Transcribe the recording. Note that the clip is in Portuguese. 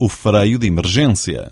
o freio de emergência.